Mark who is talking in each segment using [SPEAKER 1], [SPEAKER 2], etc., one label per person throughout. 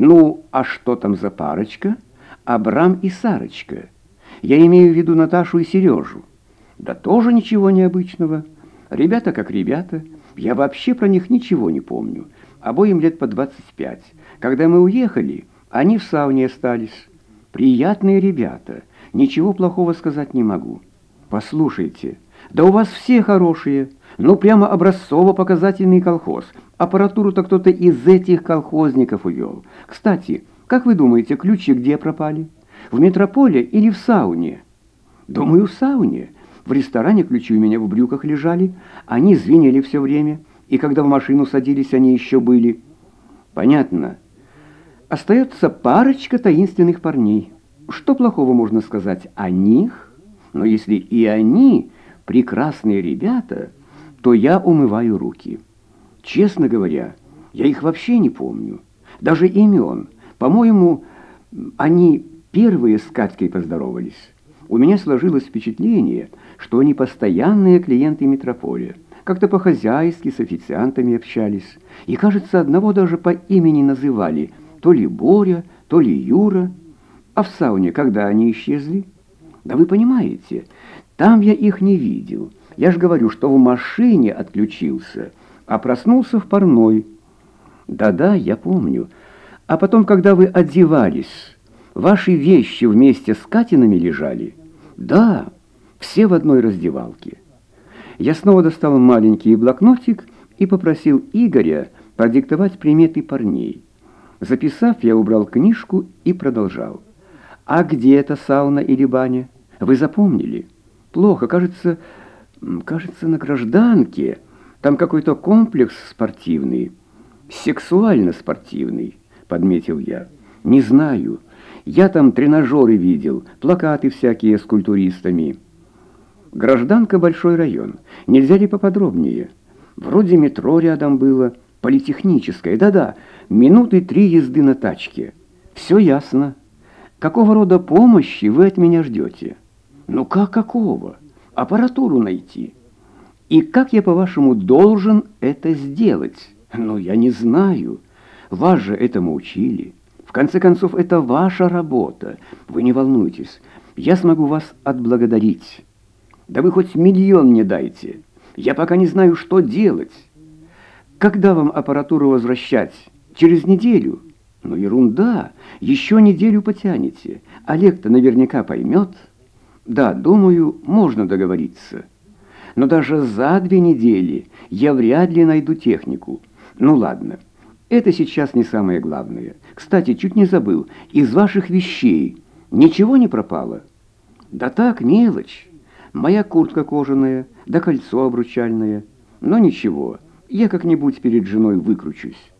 [SPEAKER 1] Ну, а что там за парочка? Абрам и Сарочка. Я имею в виду Наташу и Сережу. Да тоже ничего необычного. Ребята как ребята. Я вообще про них ничего не помню. Обоим лет по 25. Когда мы уехали, они в сауне остались. Приятные ребята. Ничего плохого сказать не могу. Послушайте, да у вас все хорошие. Ну, прямо образцово-показательный колхоз. Аппаратуру-то кто-то из этих колхозников увел. Кстати, как вы думаете, ключи где пропали? В метрополе или в сауне? Думаю, в сауне. В ресторане ключи у меня в брюках лежали. Они звенели все время. И когда в машину садились, они еще были. Понятно. Остается парочка таинственных парней. Что плохого можно сказать о них? Но если и они прекрасные ребята, то я умываю руки. Честно говоря, я их вообще не помню. Даже имен. По-моему, они первые с Катькой поздоровались. У меня сложилось впечатление, что они постоянные клиенты метрополя. Как-то по-хозяйски с официантами общались. И, кажется, одного даже по имени называли. То ли Боря, то ли Юра. А в сауне, когда они исчезли? Да вы понимаете, там я их не видел. Я же говорю, что в машине отключился, а проснулся в парной. Да-да, я помню. А потом, когда вы одевались, ваши вещи вместе с Катинами лежали? Да, все в одной раздевалке. Я снова достал маленький блокнотик и попросил Игоря продиктовать приметы парней. Записав, я убрал книжку и продолжал. «А где эта сауна или баня? Вы запомнили?» «Плохо, кажется, кажется, на гражданке. Там какой-то комплекс спортивный, сексуально-спортивный», — подметил я. «Не знаю. Я там тренажеры видел, плакаты всякие с культуристами». «Гражданка — большой район. Нельзя ли поподробнее?» «Вроде метро рядом было, политехническое. Да-да, минуты три езды на тачке. Все ясно. Какого рода помощи вы от меня ждете?» «Ну как какого?» аппаратуру найти. И как я, по-вашему, должен это сделать? Ну, я не знаю. Вас же этому учили. В конце концов, это ваша работа. Вы не волнуйтесь. Я смогу вас отблагодарить. Да вы хоть миллион мне дайте. Я пока не знаю, что делать. Когда вам аппаратуру возвращать? Через неделю? Ну, ерунда. Еще неделю потянете. Олег-то наверняка поймет. Да, думаю, можно договориться. Но даже за две недели я вряд ли найду технику. Ну ладно, это сейчас не самое главное. Кстати, чуть не забыл, из ваших вещей ничего не пропало? Да так, мелочь. Моя куртка кожаная, да кольцо обручальное. Но ничего, я как-нибудь перед женой выкручусь.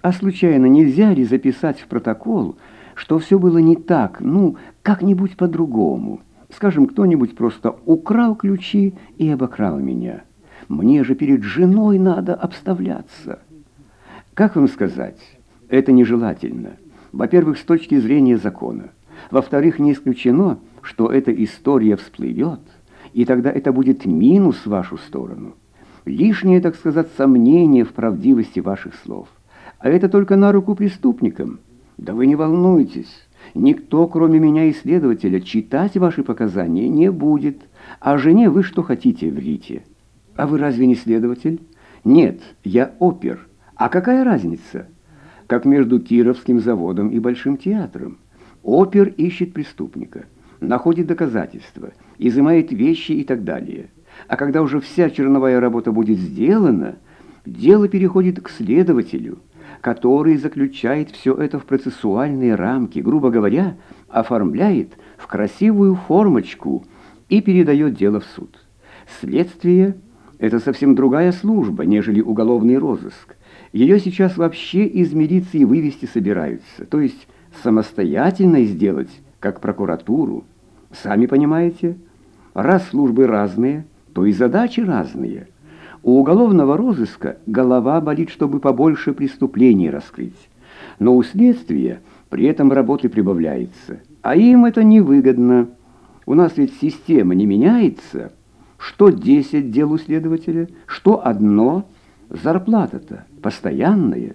[SPEAKER 1] А случайно нельзя ли записать в протокол, что все было не так, ну, как-нибудь по-другому?» Скажем, кто-нибудь просто украл ключи и обокрал меня. Мне же перед женой надо обставляться. Как вам сказать, это нежелательно. Во-первых, с точки зрения закона. Во-вторых, не исключено, что эта история всплывет, и тогда это будет минус в вашу сторону. Лишнее, так сказать, сомнение в правдивости ваших слов. А это только на руку преступникам. Да вы не волнуйтесь. Никто, кроме меня и следователя, читать ваши показания не будет. А жене вы что хотите, врите. А вы разве не следователь? Нет, я опер. А какая разница? Как между Кировским заводом и Большим театром. Опер ищет преступника, находит доказательства, изымает вещи и так далее. А когда уже вся черновая работа будет сделана, дело переходит к следователю – который заключает все это в процессуальные рамки, грубо говоря, оформляет в красивую формочку и передает дело в суд. Следствие – это совсем другая служба, нежели уголовный розыск. Ее сейчас вообще из милиции вывести собираются, то есть самостоятельно сделать, как прокуратуру. Сами понимаете, раз службы разные, то и задачи разные – у уголовного розыска голова болит, чтобы побольше преступлений раскрыть. Но у следствия при этом работы прибавляется. А им это невыгодно. У нас ведь система не меняется. Что 10 дел у следователя, что одно, зарплата-то постоянная.